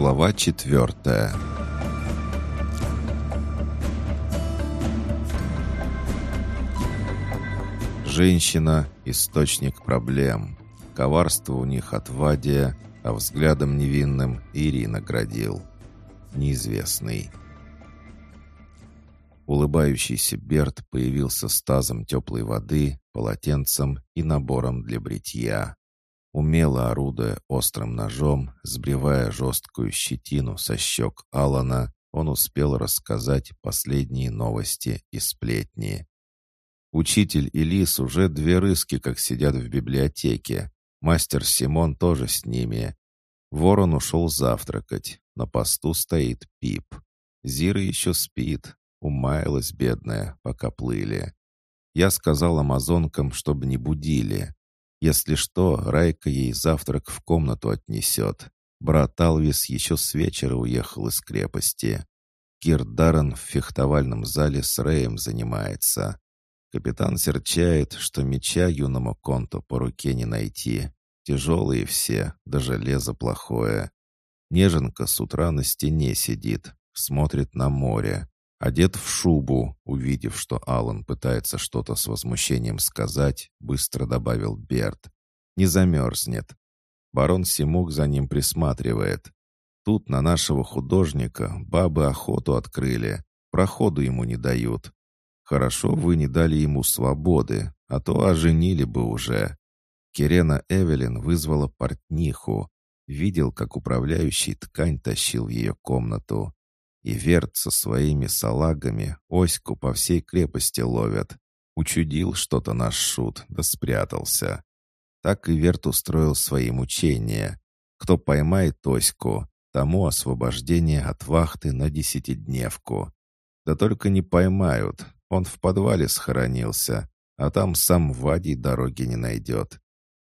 Глава четвертая Женщина — источник проблем. Коварство у них от Вадия, а взглядом невинным Ирина градил. Неизвестный. Улыбающийся Берт появился с тазом теплой воды, полотенцем и набором для бритья. Умело орудуя острым ножом, сбривая жесткую щетину со щек Алана, он успел рассказать последние новости и сплетни. Учитель и Лис уже две рыски как сидят в библиотеке. Мастер Симон тоже с ними. Ворон ушел завтракать. На посту стоит Пип. Зира еще спит, Умаялась бедная, пока плыли. Я сказал амазонкам, чтобы не будили. Если что, Райка ей завтрак в комнату отнесет. Брат Алвис еще с вечера уехал из крепости. Кир Даррен в фехтовальном зале с Рэем занимается. Капитан серчает, что меча юному конту по руке не найти. Тяжелые все, да железо плохое. Неженка с утра на стене сидит, смотрит на море. Одет в шубу, увидев, что Алан пытается что-то с возмущением сказать, быстро добавил Берт. «Не замерзнет». Барон Симук за ним присматривает. Тут на нашего художника бабы охоту открыли, проходу ему не дают. Хорошо вы не дали ему свободы, а то оженили бы уже. Кирена Эвелин вызвала портниху. Видел, как управляющий ткань тащил в ее комнату. И Верт со своими салагами оську по всей крепости ловят. Учудил что-то наш шут, да спрятался. Так и Верт устроил свои мучения. Кто поймает оську, тому освобождение от вахты на десятидневку. Да только не поймают, он в подвале схоронился, а там сам Вадий дороги не найдет.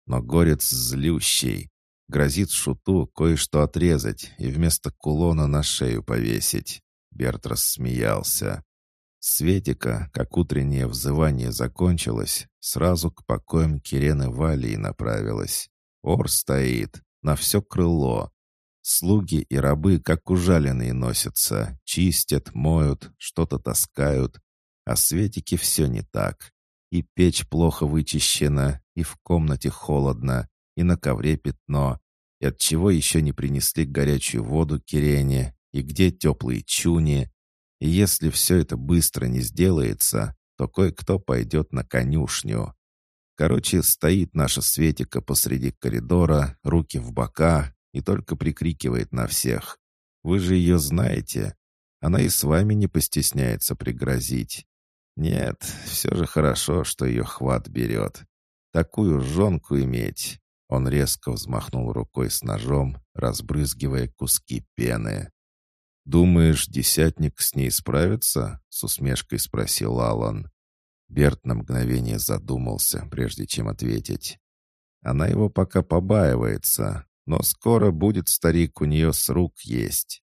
Но горец злющий, Грозит шуту кое-что отрезать и вместо кулона на шею повесить. Берт рассмеялся. Светика, как утреннее взывание закончилось, сразу к покоям Кирены Валии направилась. Ор стоит, на все крыло. Слуги и рабы, как ужаленные, носятся, чистят, моют, что-то таскают. А Светике все не так. И печь плохо вычищена, и в комнате холодно, и на ковре пятно, и от чего еще не принесли горячую воду Кирене, и где теплые чуни. И если все это быстро не сделается, то кое-кто пойдет на конюшню. Короче, стоит наша Светика посреди коридора, руки в бока, и только прикрикивает на всех. Вы же ее знаете. Она и с вами не постесняется пригрозить. Нет, все же хорошо, что ее хват берет. Такую жонку иметь, он резко взмахнул рукой с ножом, разбрызгивая куски пены. «Думаешь, десятник с ней справится?» — с усмешкой спросил Алан. Берт на мгновение задумался, прежде чем ответить. Она его пока побаивается, но скоро будет старик у нее с рук есть.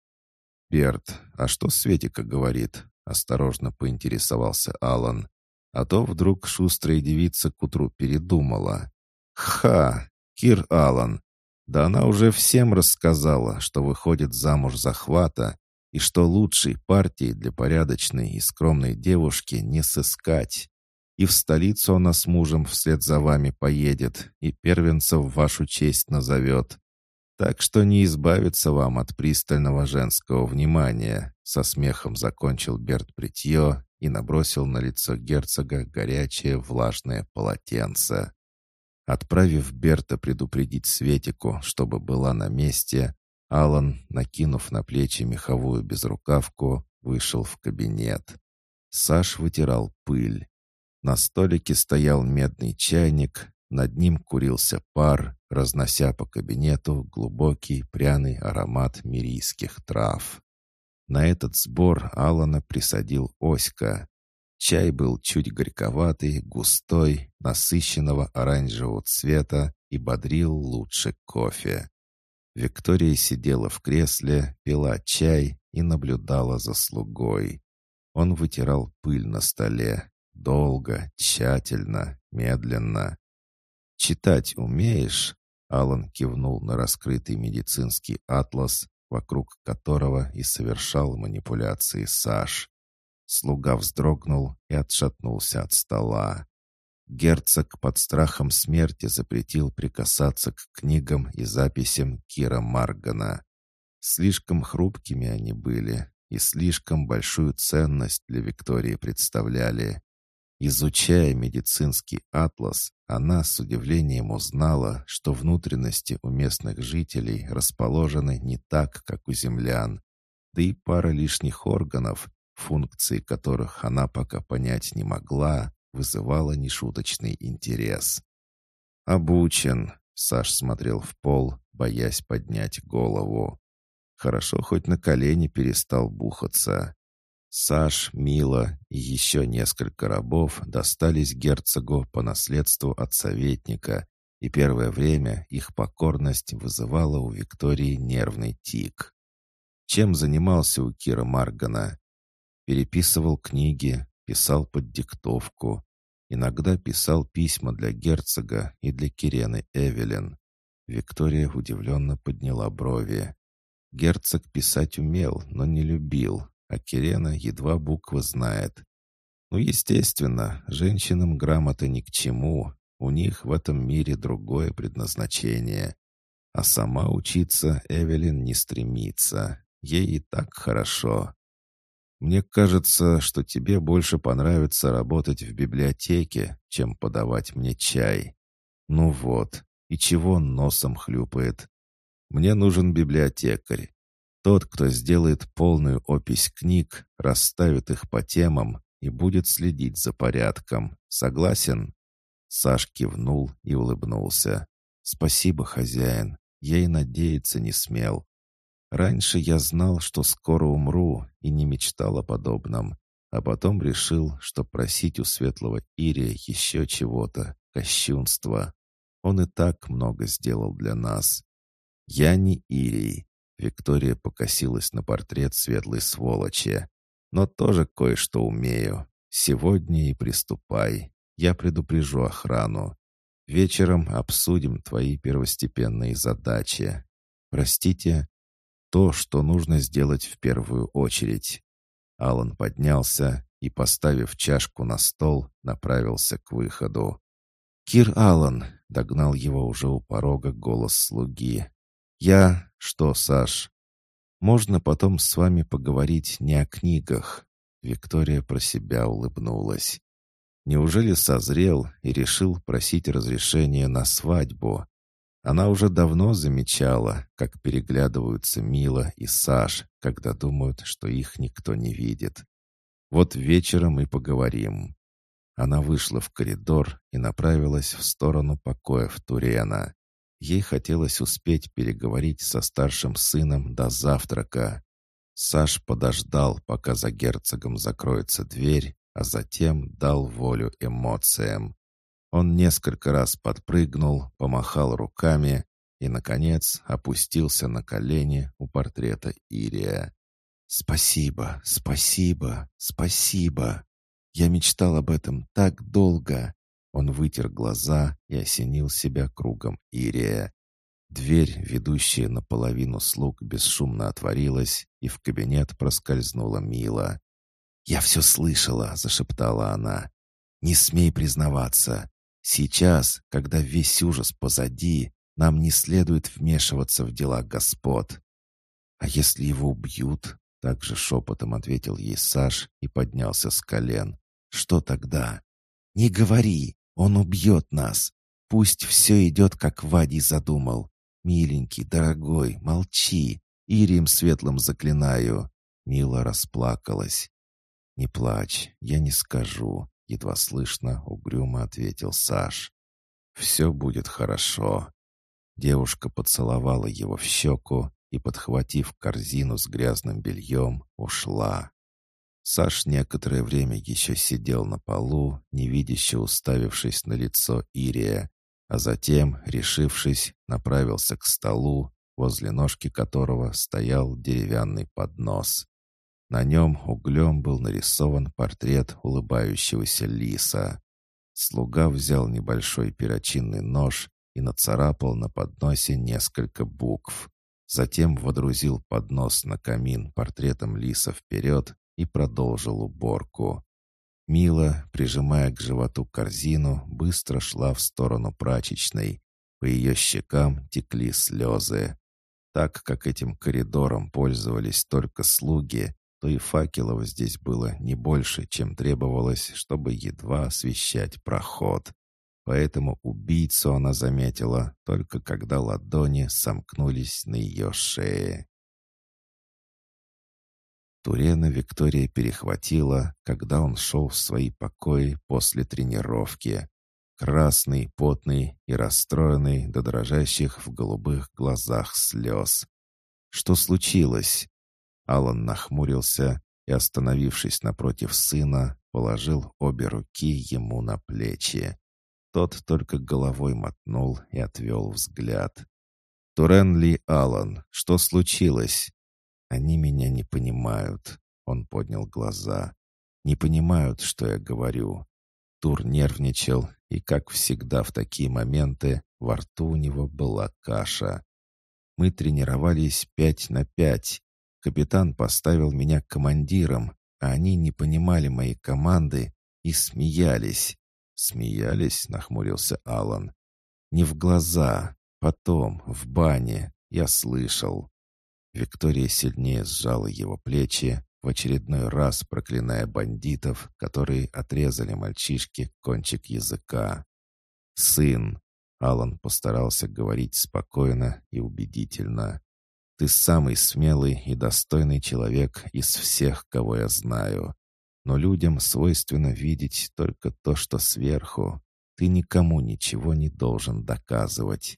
«Берт, а что Светика говорит?» — осторожно поинтересовался Алан. А то вдруг шустрая девица к утру передумала. «Ха! Кир Аллан. Да она уже всем рассказала, что выходит замуж захвата и что лучшей партии для порядочной и скромной девушки не сыскать. И в столицу она с мужем вслед за вами поедет, и первенца в вашу честь назовет. Так что не избавиться вам от пристального женского внимания», со смехом закончил Берт бритье и набросил на лицо герцога горячее влажное полотенце. Отправив Берта предупредить Светику, чтобы была на месте, Алан, накинув на плечи меховую безрукавку, вышел в кабинет. Саш вытирал пыль. На столике стоял медный чайник, над ним курился пар, разнося по кабинету глубокий пряный аромат мирийских трав. На этот сбор Алана присадил Оська. Чай был чуть горьковатый, густой, насыщенного оранжевого цвета и бодрил лучше кофе. Виктория сидела в кресле, пила чай и наблюдала за слугой. Он вытирал пыль на столе. Долго, тщательно, медленно. «Читать умеешь?» Алан кивнул на раскрытый медицинский атлас, вокруг которого и совершал манипуляции Саш. Слуга вздрогнул и отшатнулся от стола. Герцог под страхом смерти запретил прикасаться к книгам и записям Кира Маргана. Слишком хрупкими они были и слишком большую ценность для Виктории представляли. Изучая медицинский атлас, она с удивлением узнала, что внутренности у местных жителей расположены не так, как у землян. Да и пара лишних органов, функции которых она пока понять не могла, вызывала нешуточный интерес. «Обучен», — Саш смотрел в пол, боясь поднять голову. Хорошо, хоть на колени перестал бухаться. Саш, Мила и еще несколько рабов достались герцогу по наследству от советника, и первое время их покорность вызывала у Виктории нервный тик. Чем занимался у Кира Маргана? Переписывал книги, писал под диктовку. Иногда писал письма для герцога и для Кирены Эвелин. Виктория удивленно подняла брови. Герцог писать умел, но не любил, а Кирена едва буквы знает. Ну, естественно, женщинам грамота ни к чему, у них в этом мире другое предназначение. А сама учиться Эвелин не стремится, ей и так хорошо. Мне кажется, что тебе больше понравится работать в библиотеке, чем подавать мне чай. Ну вот, и чего он носом хлюпает? Мне нужен библиотекарь. Тот, кто сделает полную опись книг, расставит их по темам и будет следить за порядком. Согласен?» Саш кивнул и улыбнулся. «Спасибо, хозяин. Я и надеяться не смел. Раньше я знал, что скоро умру, и не мечтал о подобном. А потом решил, что просить у светлого Ирия еще чего-то, кощунство. Он и так много сделал для нас. Я не Ирий, Виктория покосилась на портрет светлой сволочи. «Но тоже кое-что умею. Сегодня и приступай. Я предупрежу охрану. Вечером обсудим твои первостепенные задачи. Простите, то, что нужно сделать в первую очередь». Алан поднялся и, поставив чашку на стол, направился к выходу. «Кир Аллан!» — догнал его уже у порога голос слуги. «Я... Что, Саш? Можно потом с вами поговорить не о книгах?» Виктория про себя улыбнулась. Неужели созрел и решил просить разрешения на свадьбу? Она уже давно замечала, как переглядываются Мила и Саш, когда думают, что их никто не видит. Вот вечером и поговорим. Она вышла в коридор и направилась в сторону покоев Турена. Ей хотелось успеть переговорить со старшим сыном до завтрака. Саш подождал, пока за герцогом закроется дверь, а затем дал волю эмоциям. Он несколько раз подпрыгнул, помахал руками и, наконец, опустился на колени у портрета Ирия. «Спасибо, спасибо, спасибо! Я мечтал об этом так долго!» Он вытер глаза и осенил себя кругом Ирия. Дверь, ведущая наполовину слуг, бесшумно отворилась, и в кабинет проскользнула Мила. «Я все слышала», — зашептала она. «Не смей признаваться. Сейчас, когда весь ужас позади, нам не следует вмешиваться в дела господ». «А если его убьют?» — также шепотом ответил ей Саш и поднялся с колен. «Что тогда?» «Не говори! Он убьет нас. Пусть все идет, как Вадий задумал. Миленький, дорогой, молчи. Ирием светлым заклинаю». Мила расплакалась. «Не плачь, я не скажу», — едва слышно угрюмо ответил Саш. «Все будет хорошо». Девушка поцеловала его в щеку и, подхватив корзину с грязным бельем, ушла. Саш некоторое время еще сидел на полу, невидяще уставившись на лицо Ирия, а затем, решившись, направился к столу, возле ножки которого стоял деревянный поднос. На нем углем был нарисован портрет улыбающегося лиса. Слуга взял небольшой перочинный нож и нацарапал на подносе несколько букв. Затем водрузил поднос на камин портретом лиса вперед и продолжил уборку. Мила, прижимая к животу корзину, быстро шла в сторону прачечной. По ее щекам текли слезы. Так как этим коридором пользовались только слуги, то и факелов здесь было не больше, чем требовалось, чтобы едва освещать проход. Поэтому убийцу она заметила только когда ладони сомкнулись на ее шее. Турена Виктория перехватила, когда он шел в свои покои после тренировки. Красный, потный и расстроенный до дрожащих в голубых глазах слез. «Что случилось?» Алан нахмурился и, остановившись напротив сына, положил обе руки ему на плечи. Тот только головой мотнул и отвел взгляд. «Турен Ли Алан, что случилось?» «Они меня не понимают», — он поднял глаза. «Не понимают, что я говорю». Тур нервничал, и, как всегда в такие моменты, во рту у него была каша. Мы тренировались пять на пять. Капитан поставил меня командиром, а они не понимали моей команды и смеялись. «Смеялись?» — нахмурился Алан. «Не в глаза. Потом, в бане. Я слышал». Виктория сильнее сжала его плечи, в очередной раз проклиная бандитов, которые отрезали мальчишке кончик языка. «Сын!» — Алан постарался говорить спокойно и убедительно. «Ты самый смелый и достойный человек из всех, кого я знаю. Но людям свойственно видеть только то, что сверху. Ты никому ничего не должен доказывать.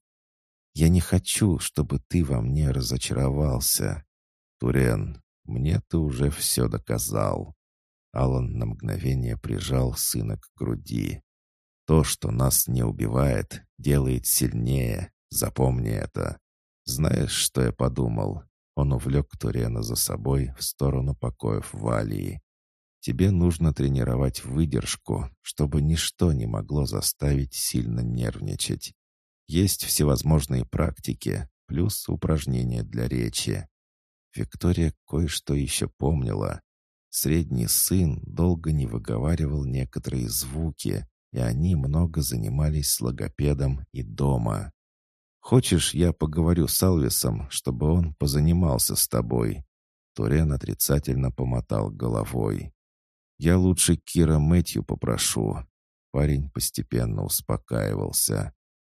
Я не хочу, чтобы ты во мне разочаровался. Турен, мне ты уже все доказал. Алан на мгновение прижал сына к груди. То, что нас не убивает, делает сильнее. Запомни это. Знаешь, что я подумал? Он увлек Турена за собой в сторону покоев Валии. Тебе нужно тренировать выдержку, чтобы ничто не могло заставить сильно нервничать. Есть всевозможные практики, плюс упражнения для речи. Виктория кое-что еще помнила. Средний сын долго не выговаривал некоторые звуки, и они много занимались с логопедом и дома. «Хочешь, я поговорю с Алвисом, чтобы он позанимался с тобой?» Турен отрицательно помотал головой. «Я лучше Кира Мэтью попрошу». Парень постепенно успокаивался.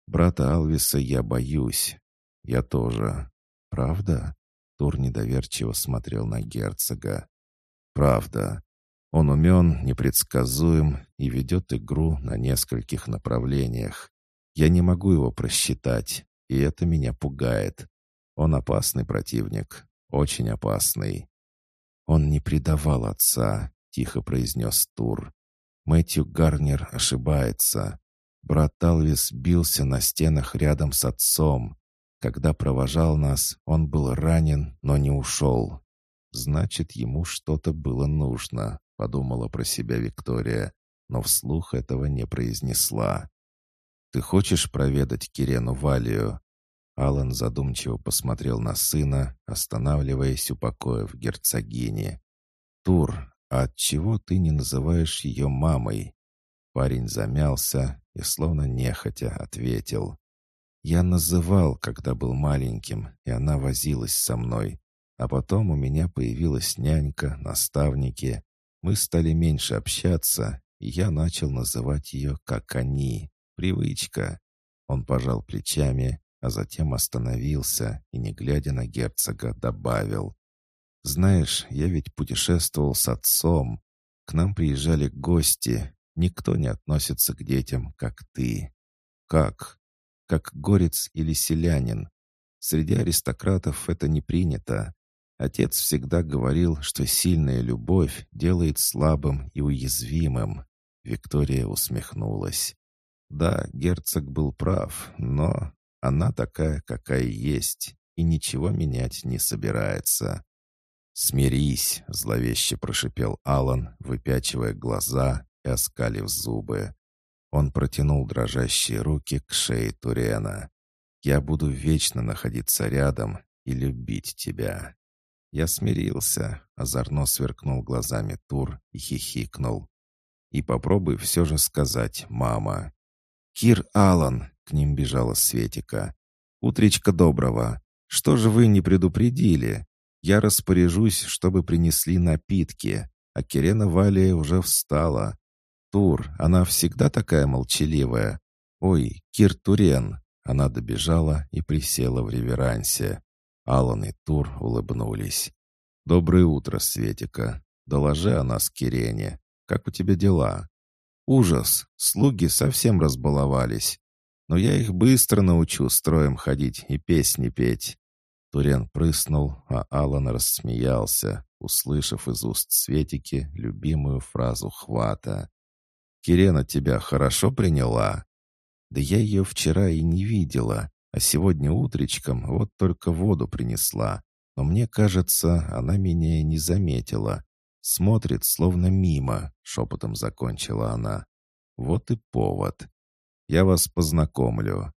«Брата Алвиса я боюсь. Я тоже. Правда?» Тур недоверчиво смотрел на герцога. «Правда. Он умен, непредсказуем и ведет игру на нескольких направлениях. Я не могу его просчитать, и это меня пугает. Он опасный противник, очень опасный. Он не предавал отца, тихо произнес Тур. Мэтью Гарнер ошибается. Брат Талвис бился на стенах рядом с отцом. Когда провожал нас, он был ранен, но не ушел. Значит, ему что-то было нужно, подумала про себя Виктория, но вслух этого не произнесла. «Ты хочешь проведать Кирену Валию?» Алан задумчиво посмотрел на сына, останавливаясь у покоев герцогини. «Тур, «А отчего ты не называешь ее мамой?» Парень замялся и словно нехотя ответил. «Я называл, когда был маленьким, и она возилась со мной. А потом у меня появилась нянька, наставники. Мы стали меньше общаться, и я начал называть ее как они. Привычка». Он пожал плечами, а затем остановился и, не глядя на герцога, добавил. Знаешь, я ведь путешествовал с отцом. К нам приезжали гости. Никто не относится к детям, как ты. Как? Как горец или селянин. Среди аристократов это не принято. Отец всегда говорил, что сильная любовь делает слабым и уязвимым. Виктория усмехнулась. Да, герцог был прав, но она такая, какая есть, и ничего менять не собирается. «Смирись!» — зловеще прошипел Алан, выпячивая глаза и оскалив зубы. Он протянул дрожащие руки к шее Турена. «Я буду вечно находиться рядом, и любить тебя». Я смирился, озорно сверкнул глазами Тур и хихикнул. «И попробуй все же сказать, мама». «Кир Аллан!» — к ним бежала Светика. «Утречка доброго! Что же вы не предупредили? Я распоряжусь, чтобы принесли напитки, а Кирена Валия уже встала. Тур, она всегда такая молчаливая. Ой, Кир Турен!» Она добежала и присела в реверансе. Алан и Тур улыбнулись. «Доброе утро, Светика. Доложи о нас Кирене. Как у тебя дела?» «Ужас! Слуги совсем разбаловались. Но я их быстро научу строем ходить и песни петь». Турен прыснул, а Алан рассмеялся, услышав из уст Светики любимую фразу хвата. «Кирена тебя хорошо приняла?» «Да я ее вчера и не видела. А сегодня утречком вот только воду принесла. Но мне кажется, она меня не заметила. Смотрит, словно мимо, шепотом закончила она. Вот и повод. Я вас познакомлю.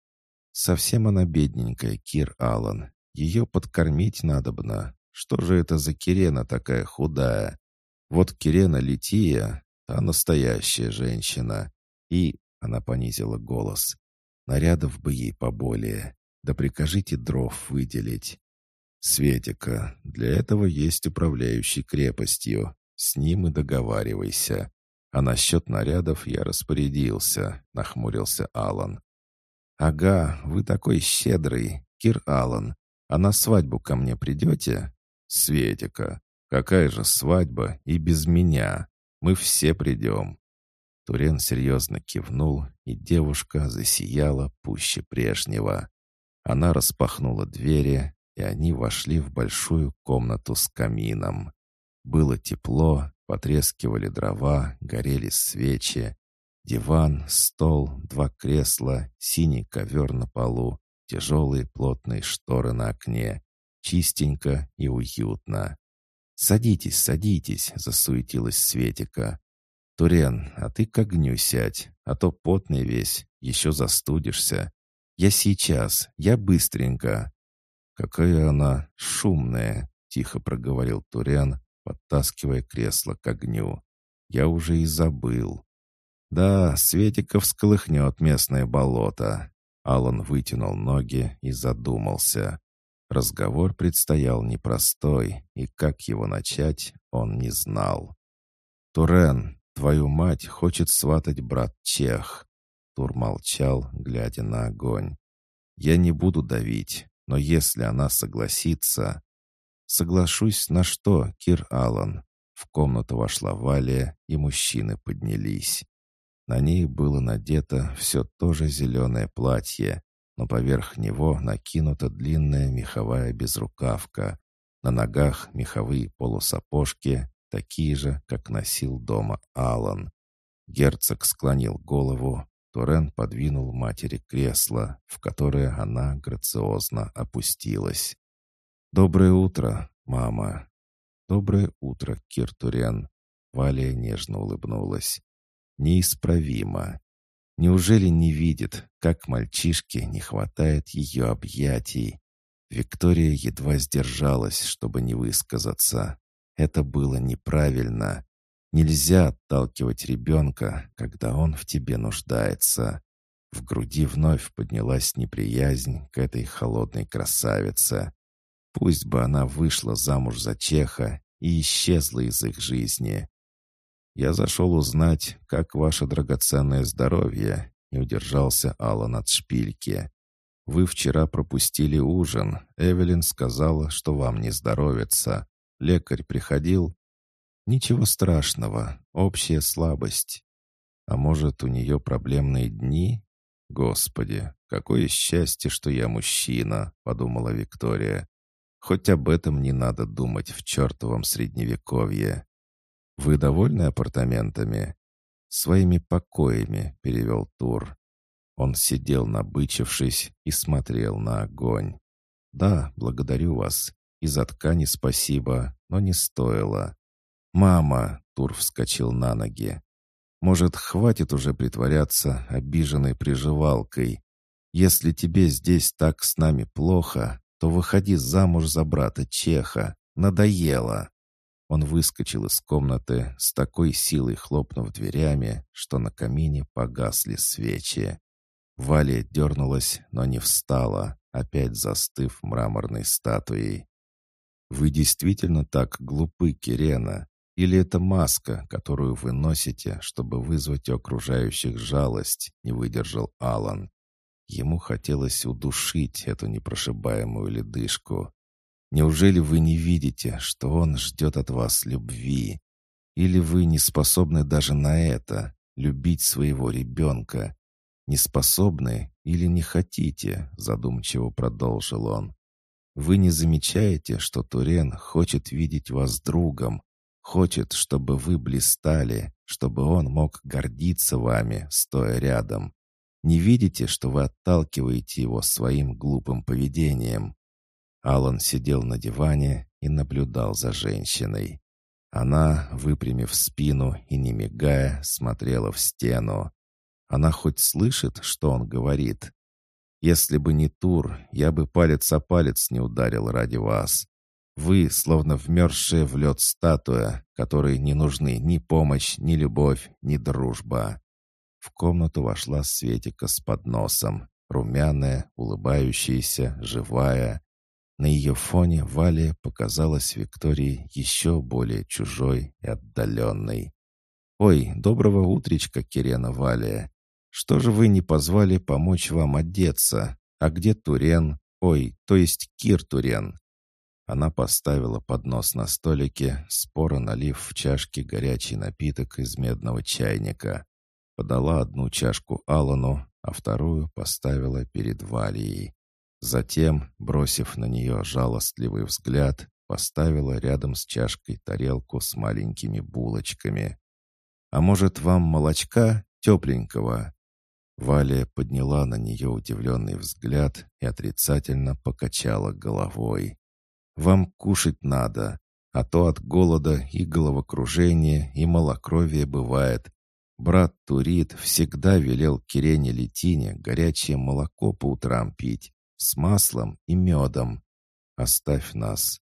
Совсем она бедненькая, Кир Аллан. Ее подкормить надобно. Что же это за Кирена такая худая? Вот Кирена Лития, та настоящая женщина. И, она понизила голос, Нарядов бы ей поболее. Да прикажите дров выделить. Светика, для этого есть управляющий крепостью. С ним и договаривайся. А насчет нарядов я распорядился, нахмурился Алан. Ага, вы такой щедрый, Кир Алан. А на свадьбу ко мне придете? Светика, какая же свадьба и без меня? Мы все придем. Турен серьезно кивнул, и девушка засияла пуще прежнего. Она распахнула двери, и они вошли в большую комнату с камином. Было тепло, потрескивали дрова, горели свечи. Диван, стол, два кресла, синий ковер на полу, тяжелые плотные шторы на окне. Чистенько и уютно. «Садитесь, садитесь», — засуетилась Светика. «Турен, а ты к огню сядь, а то потный весь, еще застудишься. Я сейчас, я быстренько». «Какая она шумная», — тихо проговорил Турен, подтаскивая кресло к огню. «Я уже и забыл». «Да, Светиков всколыхнет местное болото». Алан вытянул ноги и задумался. Разговор предстоял непростой, и как его начать, он не знал. «Турен, Твою мать хочет сватать брат Чех». Тур молчал, глядя на огонь. «Я не буду давить, но если она согласится...» «Соглашусь на что, Кир Аллан?» В комнату вошла Валия, и мужчины поднялись. На ней было надето все то же зеленое платье, но поверх него накинута длинная меховая безрукавка. На ногах меховые полусапожки, такие же, как носил дома Алан. Герцог склонил голову, Турен подвинул матери кресло, в которое она грациозно опустилась. «Доброе утро, мама!» «Доброе утро, Кир Турен!» Валя нежно улыбнулась. «Неисправимо. Неужели не видит, как мальчишке не хватает ее объятий?» Виктория едва сдержалась, чтобы не высказаться. Это было неправильно. Нельзя отталкивать ребенка, когда он в тебе нуждается. В груди вновь поднялась неприязнь к этой холодной красавице. Пусть бы она вышла замуж за Чеха и исчезла из их жизни. Я зашел узнать, как ваше драгоценное здоровье, и удержался Аллан от шпильки. Вы вчера пропустили ужин. Эвелин сказала, что вам не здоровится. Лекарь приходил. Ничего страшного, общая слабость. А может, у нее проблемные дни? Господи, какое счастье, что я мужчина, подумала Виктория. Хоть об этом не надо думать в чертовом средневековье. Вы довольны апартаментами? Своими покоями, перевел Тур. Он сидел набычившись и смотрел на огонь. «Да, благодарю вас. И за ткани спасибо, но не стоило. «Мама!» — Тур вскочил на ноги. «Может, хватит уже притворяться обиженной приживалкой? Если тебе здесь так с нами плохо, то выходи замуж за брата Чеха. Надоело!» Он выскочил из комнаты с такой силой хлопнув дверями, что на камине погасли свечи. Валя дернулась, но не встала, опять застыв мраморной статуей. «Вы действительно так глупы, Кирена? Или это маска, которую вы носите, чтобы вызвать у окружающих жалость?» — не выдержал Алан. Ему хотелось удушить эту непрошибаемую ледышку. Неужели вы не видите, что он ждет от вас любви? Или вы не способны даже на это, любить своего ребенка? Не способны или не хотите, задумчиво продолжил он. Вы не замечаете, что Турен хочет видеть вас другом, хочет, чтобы вы блистали, чтобы он мог гордиться вами, стоя рядом. Не видите, что вы отталкиваете его своим глупым поведением? Алан сидел на диване и наблюдал за женщиной. Она, выпрямив спину и не мигая, смотрела в стену. Она хоть слышит, что он говорит? Если бы не Тур, я бы палец о палец не ударил ради вас. Вы, словно вмерзшая в лед статуя, которой не нужны ни помощь, ни любовь, ни дружба. В комнату вошла Светика с подносом, румяная, улыбающаяся, живая. На ее фоне Валя показалась Виктории еще более чужой и отдаленной. «Ой, доброго утречка, Кирена Валя! Что же вы не позвали помочь вам одеться? А где Турен? Ой, то есть Кир Турен?» Она поставила поднос на столике, споро налив в чашки горячий напиток из медного чайника. Подала одну чашку Алану, а вторую поставила перед Валией. Затем, бросив на нее жалостливый взгляд, поставила рядом с чашкой тарелку с маленькими булочками. «А может, вам молочка тепленького?» Валя подняла на нее удивленный взгляд и отрицательно покачала головой. «Вам кушать надо, а то от голода и головокружения и малокровия бывает. Брат Турит всегда велел Кирене Летине горячее молоко по утрам пить, с маслом и медом. Оставь нас.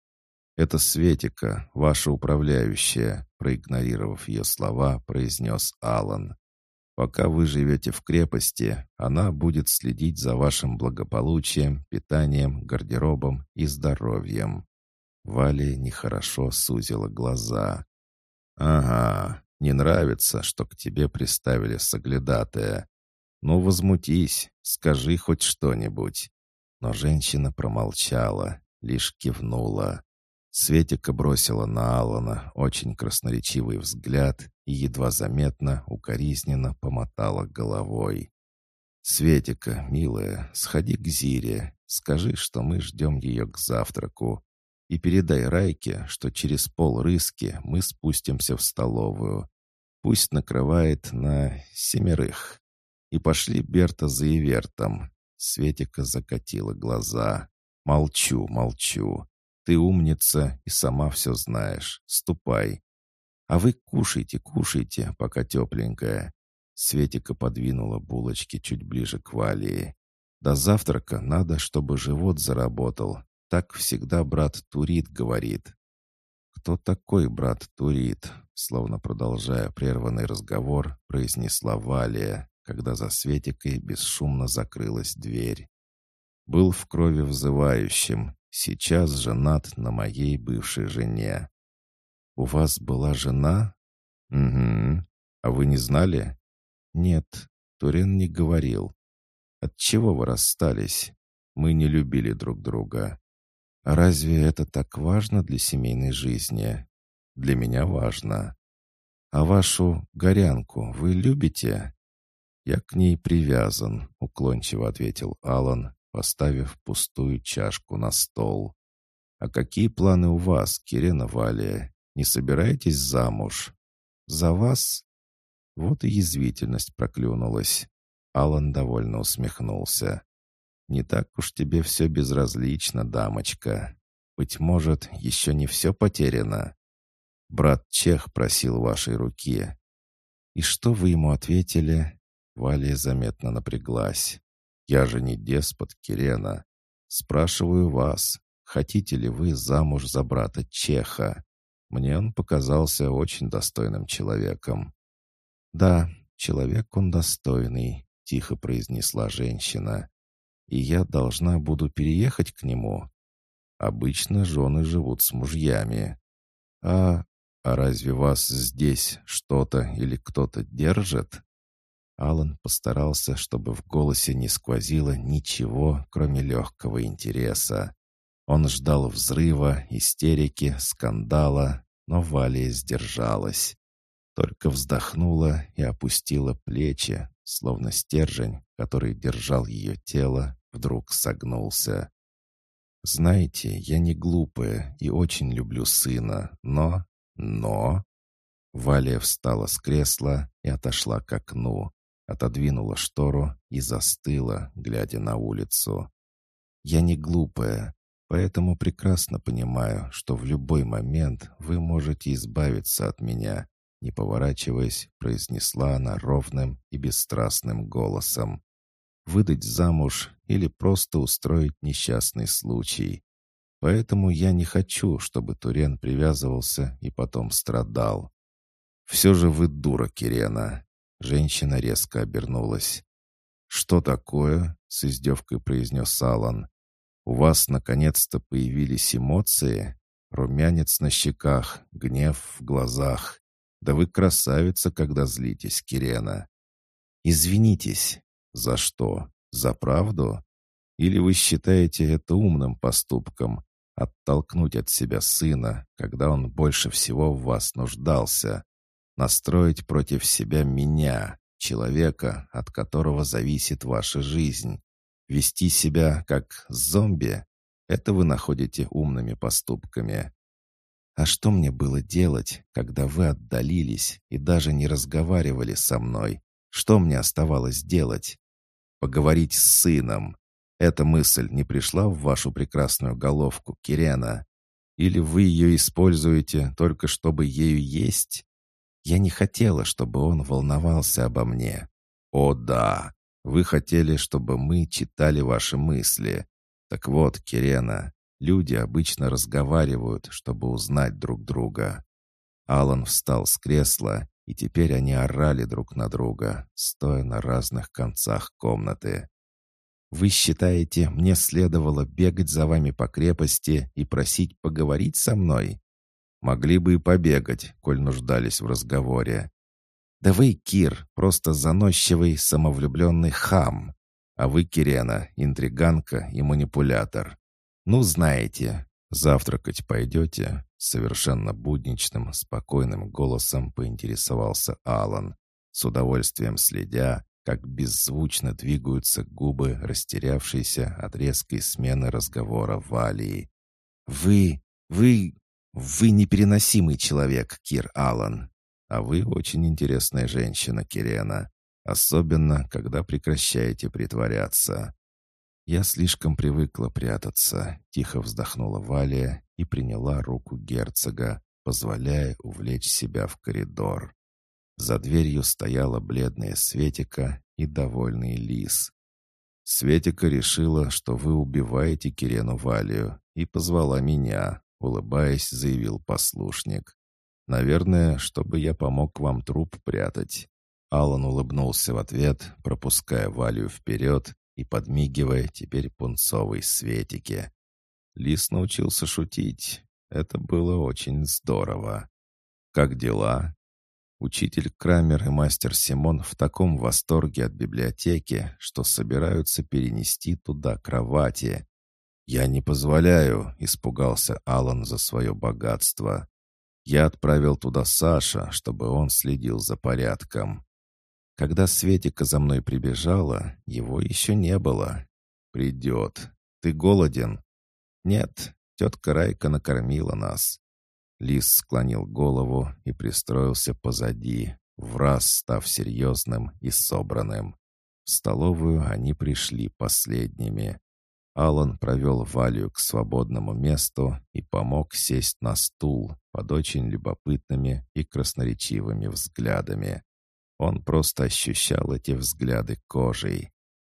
Это Светика, ваша управляющая, проигнорировав ее слова, произнес Алан. Пока вы живете в крепости, она будет следить за вашим благополучием, питанием, гардеробом и здоровьем. Валя нехорошо сузила глаза. «Ага, не нравится, что к тебе приставили соглядатая. Ну, возмутись, скажи хоть что-нибудь. Но женщина промолчала, лишь кивнула. Светика бросила на Алана очень красноречивый взгляд и едва заметно, укоризненно помотала головой. «Светика, милая, сходи к Зире, скажи, что мы ждем ее к завтраку, и передай Райке, что через пол рыски мы спустимся в столовую. Пусть накрывает на семерых. И пошли Берта за Ивертом. Светика закатила глаза. «Молчу, молчу. Ты умница и сама все знаешь. Ступай. А вы кушайте, кушайте, пока тепленькая». Светика подвинула булочки чуть ближе к Валии. «До завтрака надо, чтобы живот заработал. Так всегда брат Турит говорит». «Кто такой брат Турит?» Словно продолжая прерванный разговор, произнесла Валия когда за Светикой бесшумно закрылась дверь. Был в крови взывающим, сейчас женат на моей бывшей жене. «У вас была жена?» «Угу. А вы не знали?» «Нет, Турен не говорил. От чего вы расстались? Мы не любили друг друга. Разве это так важно для семейной жизни? Для меня важно. А вашу горянку вы любите?» «Я к ней привязан», — уклончиво ответил Алан, поставив пустую чашку на стол. «А какие планы у вас, Кирена Валия? Не собираетесь замуж?» «За вас?» Вот и язвительность проклюнулась. Алан довольно усмехнулся. «Не так уж тебе все безразлично, дамочка. Быть может, еще не все потеряно. Брат Чех просил вашей руки. И что вы ему ответили?» Валия заметно напряглась. «Я же не деспот Кирена. Спрашиваю вас, хотите ли вы замуж за брата Чеха? Мне он показался очень достойным человеком». «Да, человек он достойный», — тихо произнесла женщина. «И я должна буду переехать к нему?» «Обычно жены живут с мужьями». «А, а разве вас здесь что-то или кто-то держит?» Алан постарался, чтобы в голосе не сквозило ничего, кроме легкого интереса. Он ждал взрыва, истерики, скандала, но Валия сдержалась. Только вздохнула и опустила плечи, словно стержень, который держал ее тело, вдруг согнулся. «Знаете, я не глупая и очень люблю сына, но... но...» Валия встала с кресла и отошла к окну отодвинула штору и застыла, глядя на улицу. «Я не глупая, поэтому прекрасно понимаю, что в любой момент вы можете избавиться от меня», не поворачиваясь, произнесла она ровным и бесстрастным голосом. «Выдать замуж или просто устроить несчастный случай. Поэтому я не хочу, чтобы Турен привязывался и потом страдал. Все же вы дура, Кирена. Женщина резко обернулась. «Что такое?» — с издевкой произнес Алан. «У вас наконец-то появились эмоции? Румянец на щеках, гнев в глазах. Да вы красавица, когда злитесь, Кирена!» «Извинитесь!» «За что? За правду? Или вы считаете это умным поступком?» оттолкнуть от себя сына, когда он больше всего в вас нуждался настроить против себя меня, человека, от которого зависит ваша жизнь. Вести себя как зомби — это вы находите умными поступками. А что мне было делать, когда вы отдалились и даже не разговаривали со мной? Что мне оставалось делать? Поговорить с сыном. Эта мысль не пришла в вашу прекрасную головку, Кирена? Или вы ее используете только чтобы ею есть? Я не хотела, чтобы он волновался обо мне. О да, вы хотели, чтобы мы читали ваши мысли. Так вот, Кирена, люди обычно разговаривают, чтобы узнать друг друга. Алан встал с кресла, и теперь они орали друг на друга, стоя на разных концах комнаты. «Вы считаете, мне следовало бегать за вами по крепости и просить поговорить со мной? Могли бы и побегать, коль нуждались в разговоре. Да вы, Кир, просто заносчивый, самовлюбленный хам. А вы, Кирена, интриганка и манипулятор. Ну, знаете, завтракать пойдете?» Совершенно будничным, спокойным голосом поинтересовался Алан, с удовольствием следя, как беззвучно двигаются губы, растерявшиеся от резкой смены разговора Валии. «Вы... вы... «Вы непереносимый человек, Кир Аллан. А вы очень интересная женщина, Кирена. Особенно, когда прекращаете притворяться». «Я слишком привыкла прятаться», — тихо вздохнула Валия и приняла руку герцога, позволяя увлечь себя в коридор. За дверью стояла бледная Светика и довольный лис. Светика решила, что вы убиваете Кирену Валию, и позвала меня, улыбаясь, заявил послушник. «Наверное, чтобы я помог вам труп прятать». Алан улыбнулся в ответ, пропуская Валю вперед и подмигивая теперь пунцовой светике. Лис научился шутить. Это было очень здорово. «Как дела?» Учитель Крамер и мастер Симон в таком восторге от библиотеки, что собираются перенести туда кровати, «Я не позволяю», — испугался Алан за свое богатство. «Я отправил туда Саша, чтобы он следил за порядком. Когда Светика за мной прибежала, его еще не было. Придет. Ты голоден?» «Нет, тетка Райка накормила нас». Лис склонил голову и пристроился позади, в раз став серьезным и собранным. В столовую они пришли последними. Алан провел Валю к свободному месту и помог сесть на стул под очень любопытными и красноречивыми взглядами. Он просто ощущал эти взгляды кожей.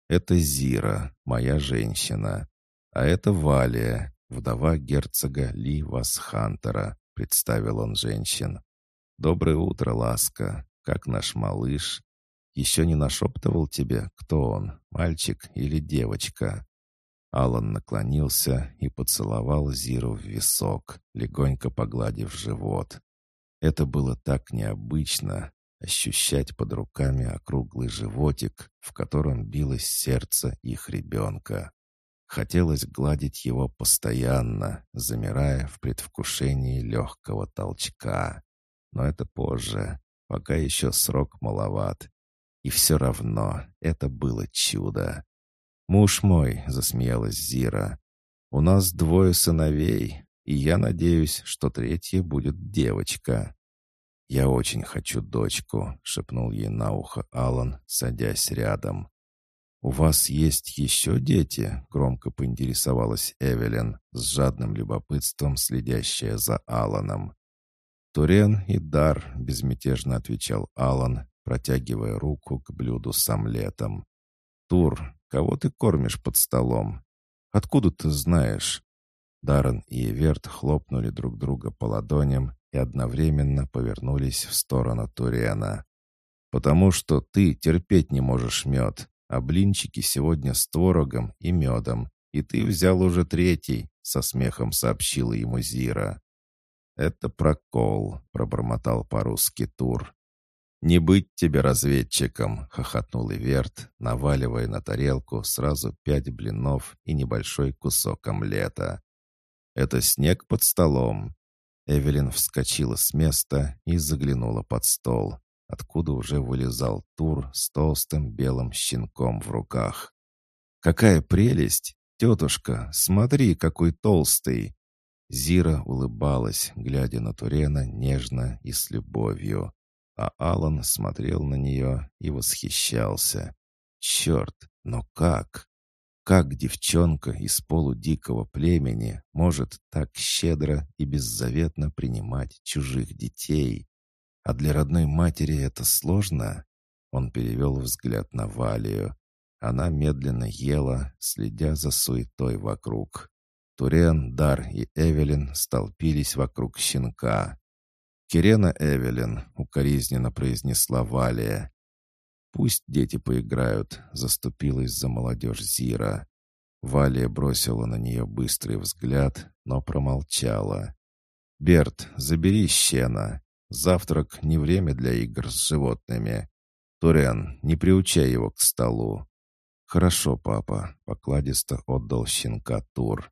«Это Зира, моя женщина. «А это Валия, вдова герцога Ли Васхантера», — представил он женщин. «Доброе утро, ласка. Как наш малыш? Еще не нашептывал тебе, кто он, мальчик или девочка?» Алан наклонился и поцеловал Зиру в висок, легонько погладив живот. Это было так необычно — ощущать под руками округлый животик, в котором билось сердце их ребенка. Хотелось гладить его постоянно, замирая в предвкушении легкого толчка. Но это позже, пока еще срок маловат. И все равно это было чудо. «Муж мой», — засмеялась Зира, — «у нас двое сыновей, и я надеюсь, что третья будет девочка». «Я очень хочу дочку», — шепнул ей на ухо Алан, садясь рядом. «У вас есть еще дети?» — громко поинтересовалась Эвелин, с жадным любопытством следящая за Аланом. «Турен и Дар», — безмятежно отвечал Алан, протягивая руку к блюду с омлетом. «Тур, кого ты кормишь под столом? Откуда ты знаешь?» Даррен и Эверт хлопнули друг друга по ладоням и одновременно повернулись в сторону Турена. «Потому что ты терпеть не можешь мед, а блинчики сегодня с творогом и медом, и ты взял уже третий», — со смехом сообщила ему Зира. «Это прокол», — пробормотал по-русски Тур. «Не быть тебе разведчиком», — хохотнул Иверт, наваливая на тарелку сразу пять блинов и небольшой кусок омлета. «Это снег под столом». Эвелин вскочила с места и заглянула под стол откуда уже вылезал Тур с толстым белым щенком в руках. «Какая прелесть! Тетушка, смотри, какой толстый!» Зира улыбалась, глядя на Турена нежно и с любовью, а Алан смотрел на нее и восхищался. «Черт, но как? Как девчонка из полудикого племени может так щедро и беззаветно принимать чужих детей?» А для родной матери это сложно?» Он перевел взгляд на Валию. Она медленно ела, следя за суетой вокруг. Турен, Дар и Эвелин столпились вокруг щенка. «Кирена Эвелин», — укоризненно произнесла Валия. «Пусть дети поиграют», — заступилась за молодежь Зира. Валия бросила на нее быстрый взгляд, но промолчала. «Берт, забери щена. Завтрак не время для игр с животными. Туриан, не приучай его к столу. Хорошо, папа, покладисто отдал щенка Тур.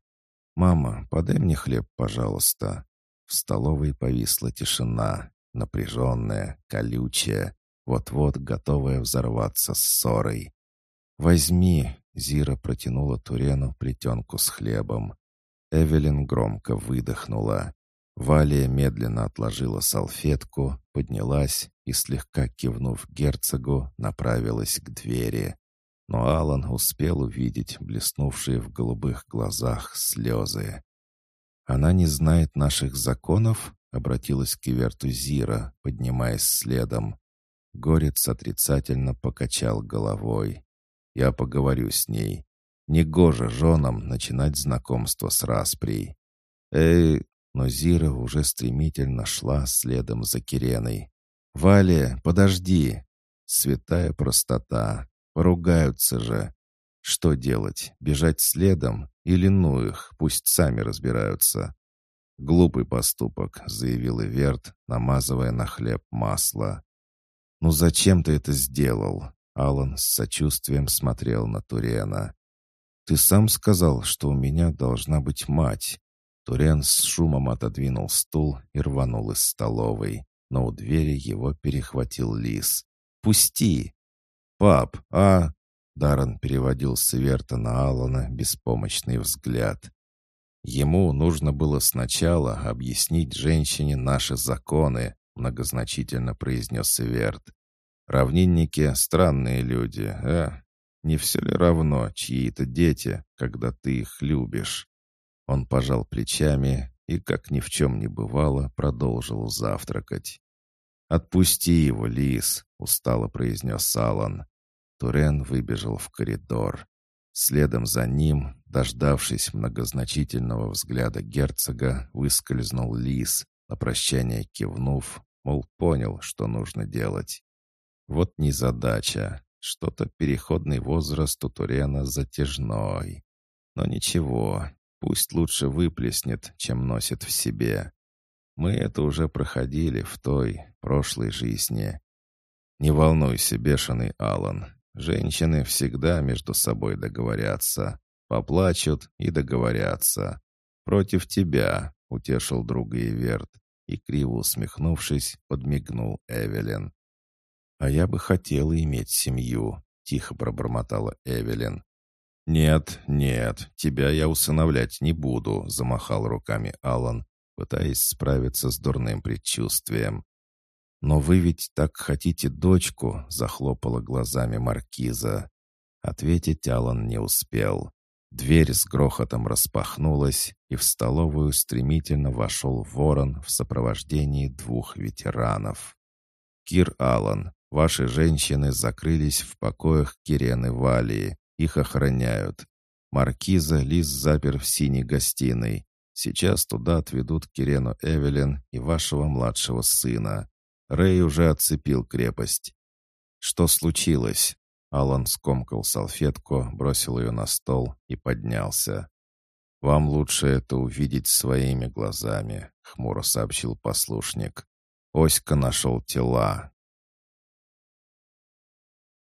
Мама, подай мне хлеб, пожалуйста. В столовой повисла тишина, напряженная, колючая, вот-вот готовая взорваться ссорой. «Возьми!» — Зира протянула Турену плетенку с хлебом. Эвелин громко выдохнула. Валия медленно отложила салфетку, поднялась и, слегка кивнув герцогу, направилась к двери. Но Алан успел увидеть блеснувшие в голубых глазах слезы. «Она не знает наших законов?» — обратилась к Иверту Зира, поднимаясь следом. Горец отрицательно покачал головой. «Я поговорю с ней. Негоже женам начинать знакомство с расприей». «Эй, но Зира уже стремительно шла следом за Киреной. «Валя, подожди!» Святая простота. Поругаются же. Что делать? Бежать следом? Или ну их, пусть сами разбираются. «Глупый поступок», — заявил Иверт, намазывая на хлеб масло. «Ну зачем ты это сделал?» Алан с сочувствием смотрел на Турена. «Ты сам сказал, что у меня должна быть мать. Турен с шумом отодвинул стул и рванул из столовой, но у двери его перехватил лис. «Пусти!» «Пап, а...» Даррен переводил с на Алана беспомощный взгляд. Ему нужно было сначала объяснить женщине наши законы, многозначительно произнес Верт. Равнинники — странные люди, а? Не все ли равно, чьи это дети, когда ты их любишь? Он пожал плечами и, как ни в чем не бывало, продолжил завтракать. «Отпусти его, лис!» — устало произнес Алан. Турен выбежал в коридор. Следом за ним, Дождавшись многозначительного взгляда герцога, выскользнул лис, на прощание кивнув, мол, понял, что нужно делать. Вот незадача. Что-то переходный возраст у Турена затяжной. Но ничего, пусть лучше выплеснет, чем носит в себе. Мы это уже проходили в той, прошлой жизни. Не волнуйся, бешеный Алан. Женщины всегда между собой договорятся. Поплачут и договорятся. Против тебя, утешил друга Иверт и, криво усмехнувшись, подмигнул Эвелин. «А я бы хотела иметь семью», — тихо пробормотала Эвелин. «Нет, нет, тебя я усыновлять не буду», — замахал руками Алан, пытаясь справиться с дурным предчувствием. «Но вы ведь так хотите дочку», — захлопала глазами маркиза. Ответить Алан не успел. Дверь с грохотом распахнулась, и в столовую стремительно вошел ворон в сопровождении двух ветеранов. «Кир Аллан, ваши женщины закрылись в покоях Кирены Валии. Их охраняют. Маркиза Лиз запер в синей гостиной. Сейчас туда отведут Кирену Эвелин и вашего младшего сына. Рэй уже отцепил крепость. Что случилось? Алан скомкал салфетку, бросил ее на стол и поднялся. «Вам лучше это увидеть своими глазами», — хмуро сообщил послушник. «Оська нашел тела.